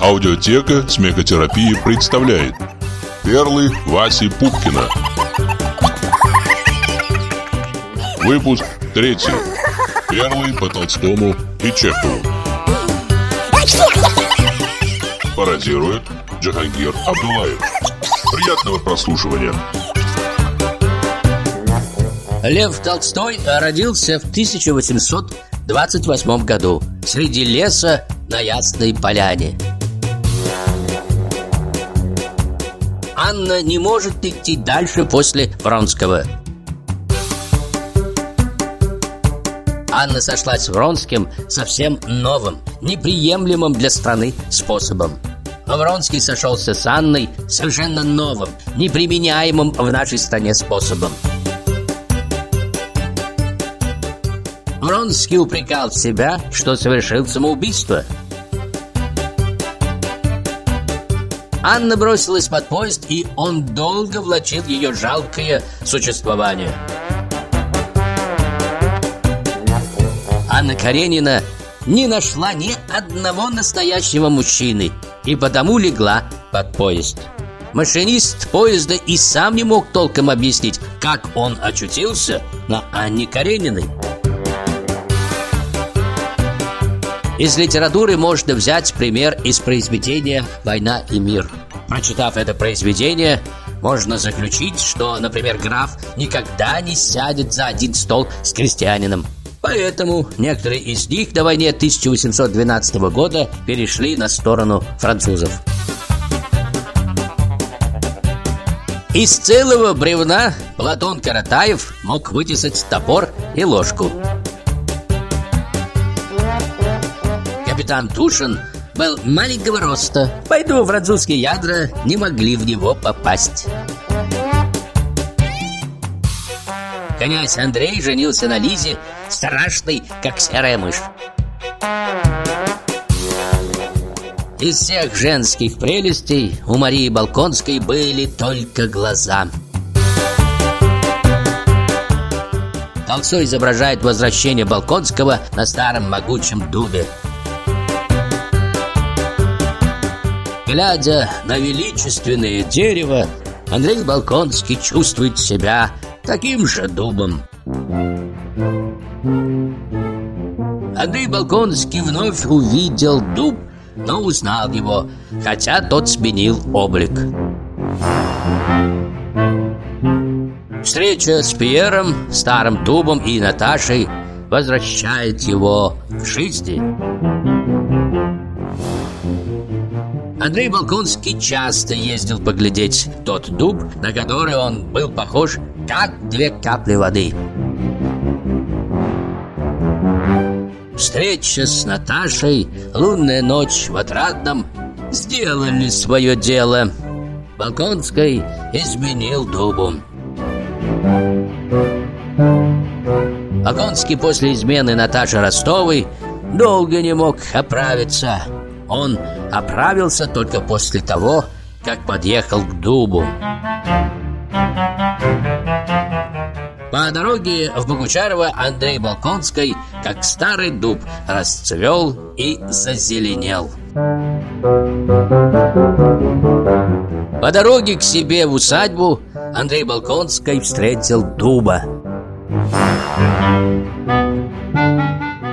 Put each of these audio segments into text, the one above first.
Аудиотека смехотерапии представляет Перлы Васи Пупкина. Выпуск третий Перлы по Толстому и Чехову Пародирует Джахангир Абдулаев Приятного прослушивания Лев Толстой родился в 1828 году среди леса на Ясной Поляне. Анна не может идти дальше после Вронского. Анна сошлась с Вронским совсем новым, неприемлемым для страны способом. Вронский сошелся с Анной совершенно новым, неприменяемым в нашей стране способом. Вронский упрекал себя, что совершил самоубийство – Анна бросилась под поезд, и он долго влачил ее жалкое существование. Анна Каренина не нашла ни одного настоящего мужчины и потому легла под поезд. Машинист поезда и сам не мог толком объяснить, как он очутился на Анне Карениной. Из литературы можно взять пример из произведения «Война и мир». Прочитав это произведение, можно заключить, что, например, граф никогда не сядет за один стол с крестьянином. Поэтому некоторые из них до войне 1812 года перешли на сторону французов. Из целого бревна Платон Каратаев мог вытесать топор и ложку – капитан Тушин был маленького роста, поэтому французские ядра не могли в него попасть. Князь Андрей женился на Лизе, страшной, как серая мышь. Из всех женских прелестей у Марии Балконской были только глаза. Толстой изображает возвращение Балконского на старом могучем дубе – Глядя на величественное дерево, Андрей Балконский чувствует себя таким же дубом. Андрей Балконский вновь увидел дуб, но узнал его, хотя тот сменил облик. Встреча с Пьером, старым дубом и Наташей возвращает его к жизни. Андрей Балконский часто ездил поглядеть тот дуб, на который он был похож, как две капли воды. Встреча с Наташей, лунная ночь в Отрадном сделали свое дело. Балконский изменил дубу. Балконский после измены Наташи Ростовой долго не мог оправиться – он оправился только после того, как подъехал к дубу. По дороге в Богучарово Андрей Балконский, как старый дуб, расцвел и зазеленел. По дороге к себе в усадьбу Андрей Балконский встретил дуба.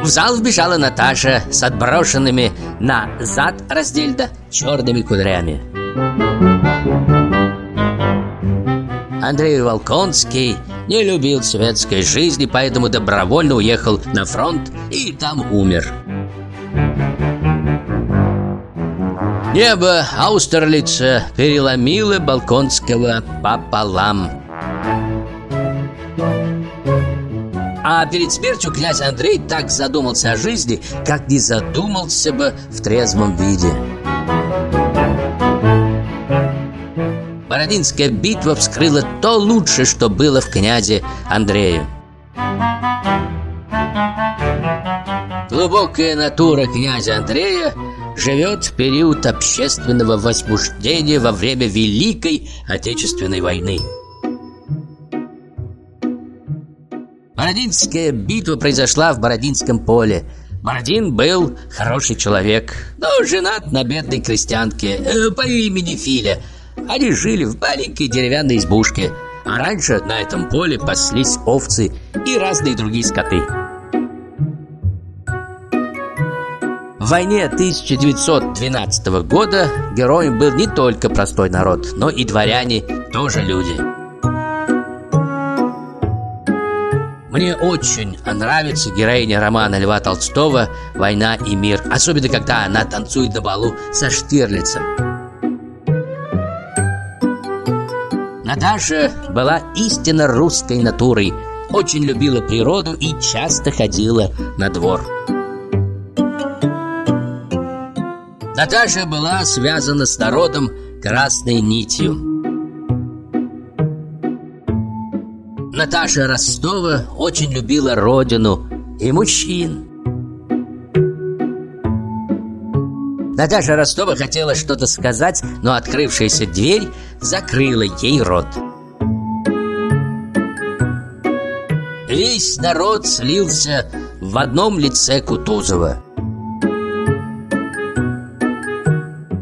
В зал вбежала Наташа с отброшенными на зад раздельда черными кудрями. Андрей Волконский не любил светской жизни, поэтому добровольно уехал на фронт и там умер. Небо Аустерлица переломило Балконского пополам. А перед смертью князь Андрей так задумался о жизни, как не задумался бы в трезвом виде. Бородинская битва вскрыла то лучшее, что было в князе Андрею. Глубокая натура князя Андрея живет в период общественного возбуждения во время Великой Отечественной войны. Бородинская битва произошла в Бородинском поле. Бородин был хороший человек, но женат на бедной крестьянке э, по имени Филя. Они жили в маленькой деревянной избушке, а раньше на этом поле паслись овцы и разные другие скоты. В войне 1912 года героем был не только простой народ, но и дворяне тоже люди. Мне очень нравится героиня романа Льва Толстого «Война и мир», особенно когда она танцует на балу со Штирлицем. Наташа была истинно русской натурой, очень любила природу и часто ходила на двор. Наташа была связана с народом красной нитью. Наташа Ростова очень любила родину и мужчин. Наташа Ростова хотела что-то сказать, но открывшаяся дверь закрыла ей рот. Весь народ слился в одном лице Кутузова.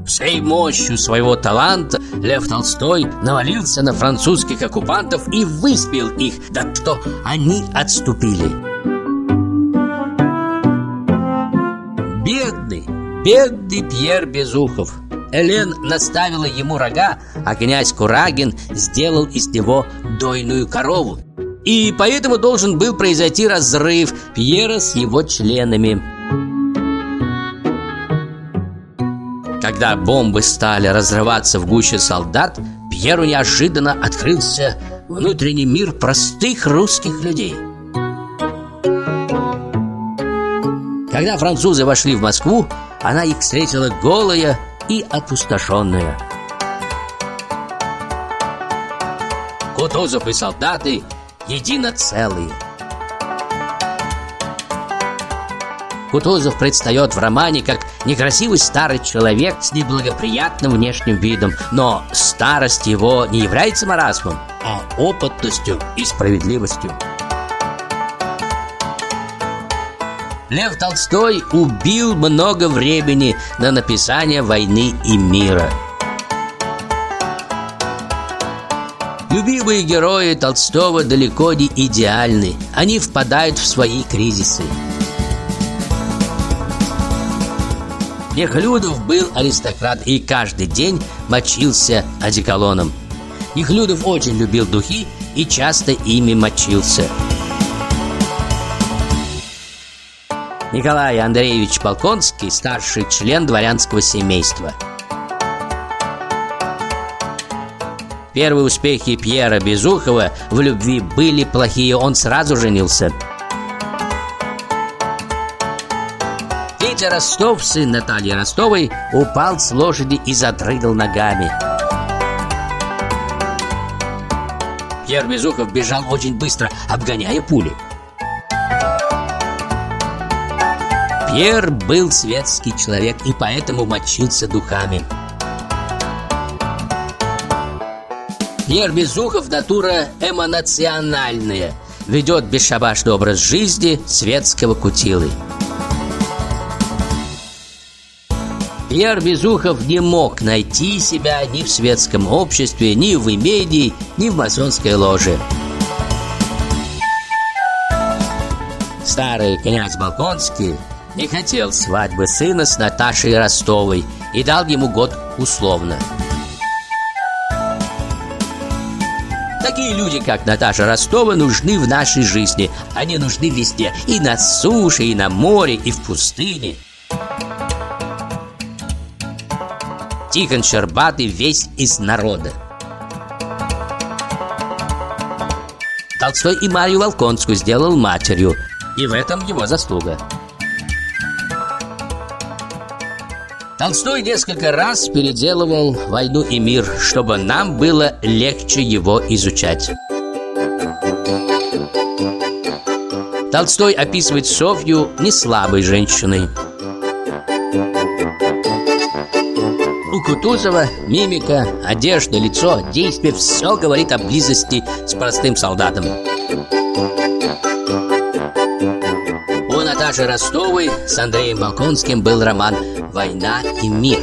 Всей мощью своего таланта Лев Толстой навалился на французских оккупантов и выспел их, да что они отступили. Бедный, Пьер Безухов. Элен наставила ему рога, а князь Курагин сделал из него дойную корову. И поэтому должен был произойти разрыв Пьера с его членами. Когда бомбы стали разрываться в гуще солдат, Пьеру неожиданно открылся внутренний мир простых русских людей. Когда французы вошли в Москву, она их встретила голая и опустошенная. Кутузов и солдаты едино целые. Кутузов предстает в романе как некрасивый старый человек с неблагоприятным внешним видом, но старость его не является маразмом, а опытностью и справедливостью. Лев Толстой убил много времени на написание «Войны и мира». Любимые герои Толстого далеко не идеальны. Они впадают в свои кризисы. Нехлюдов был аристократ и каждый день мочился одеколоном. Нехлюдов очень любил духи и часто ими мочился. Николай Андреевич Полконский – старший член дворянского семейства. Первые успехи Пьера Безухова в любви были плохие, он сразу женился – Петя Ростов, сын Натальи Ростовой, упал с лошади и задрыгал ногами. Пьер Безухов бежал очень быстро, обгоняя пули. Пьер был светский человек и поэтому мочился духами. Пьер Безухов натура эмоциональная, ведет бесшабашный образ жизни светского кутилы. Пьер Безухов не мог найти себя ни в светском обществе, ни в имении, ни в масонской ложе. Старый князь Балконский не хотел свадьбы сына с Наташей Ростовой и дал ему год условно. Такие люди, как Наташа Ростова, нужны в нашей жизни. Они нужны везде. И на суше, и на море, и в пустыне. Тихон Щербатый весь из народа. Толстой и Марию Волконскую сделал матерью, и в этом его заслуга. Толстой несколько раз переделывал «Войну и мир», чтобы нам было легче его изучать. Толстой описывает Софью не слабой женщиной. У Кутузова мимика, одежда, лицо, действие все говорит о близости с простым солдатом. Наташи Ростовой с Андреем Балконским был роман «Война и мир».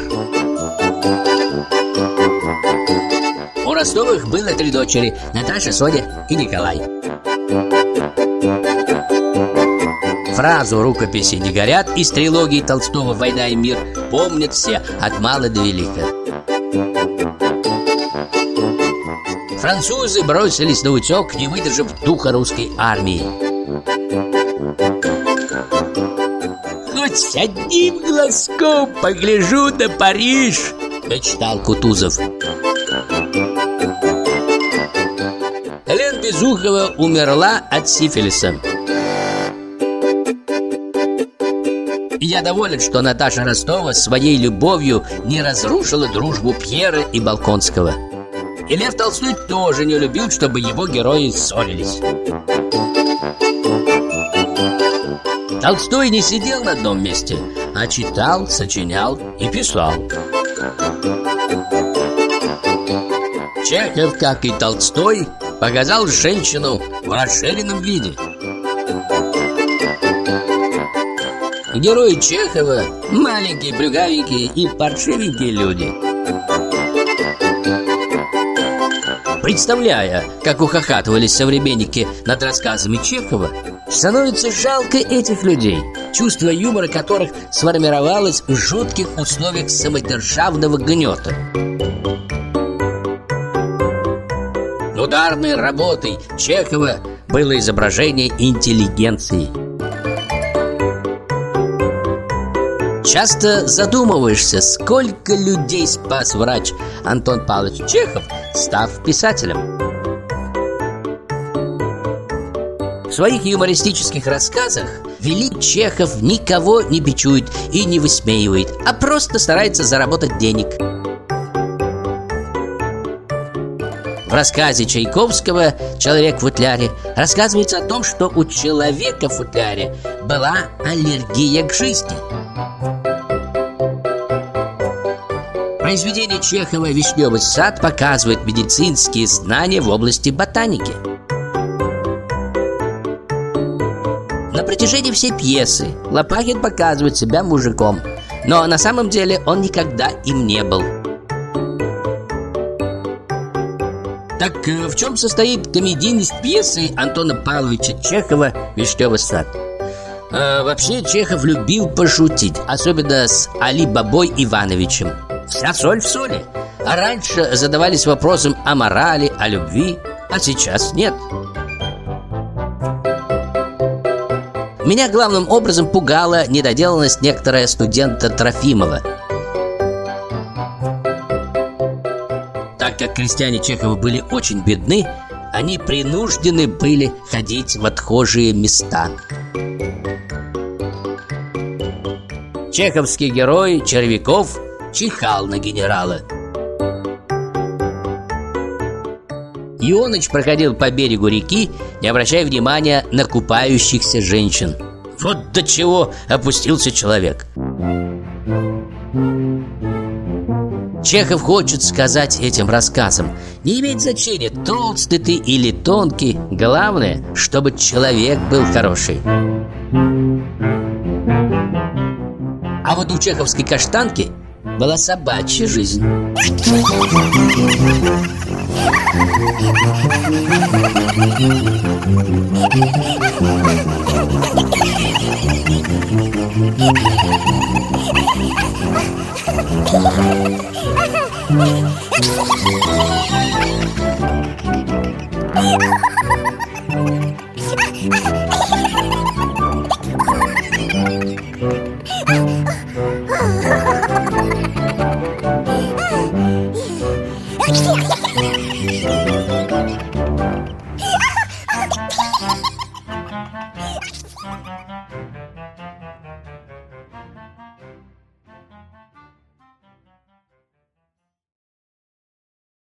У Ростовых было три дочери – Наташа, Соня и Николай. Фразу «рукописи не горят» из трилогии Толстого «Война и мир» помнят все от мала до велика. Французы бросились на утек, не выдержав духа русской армии. «Хоть одним глазком погляжу на Париж!» – мечтал Кутузов. Лен Безухова умерла от сифилиса. я доволен, что Наташа Ростова своей любовью не разрушила дружбу Пьера и Балконского. И Лев Толстой тоже не любил, чтобы его герои ссорились. Толстой не сидел на одном месте, а читал, сочинял и писал. Чехов, как и Толстой, показал женщину в расширенном виде – Герои Чехова – маленькие, брюгавенькие и паршивенькие люди. Представляя, как ухахатывались современники над рассказами Чехова, становится жалко этих людей, чувство юмора которых сформировалось в жутких условиях самодержавного гнета. Ударной работой Чехова было изображение интеллигенции – Часто задумываешься, сколько людей спас врач Антон Павлович Чехов, став писателем. В своих юмористических рассказах Велик Чехов никого не бичует и не высмеивает, а просто старается заработать денег. В рассказе Чайковского «Человек в футляре» рассказывается о том, что у человека в футляре была аллергия к жизни – Произведение Чехова «Вишневый сад» показывает медицинские знания в области ботаники. Протяжении всей пьесы Лопахин показывает себя мужиком, но на самом деле он никогда им не был. Так э, в чем состоит комедийность пьесы Антона Павловича Чехова «Вишневый сад»? Э, вообще Чехов любил пошутить, особенно с Али Бабой Ивановичем. Вся соль в соли. А раньше задавались вопросом о морали, о любви, а сейчас нет. Меня главным образом пугала недоделанность некоторая студента Трофимова. Так как крестьяне Чехова были очень бедны, они принуждены были ходить в отхожие места. Чеховский герой Червяков чихал на генерала. Ионыч проходил по берегу реки, не обращая внимания на купающихся женщин. Вот до чего опустился человек. Чехов хочет сказать этим рассказом Не имеет значения, толстый ты или тонкий Главное, чтобы человек был хороший А вот у чеховской каштанки была собачья жизнь. Ha ha ha!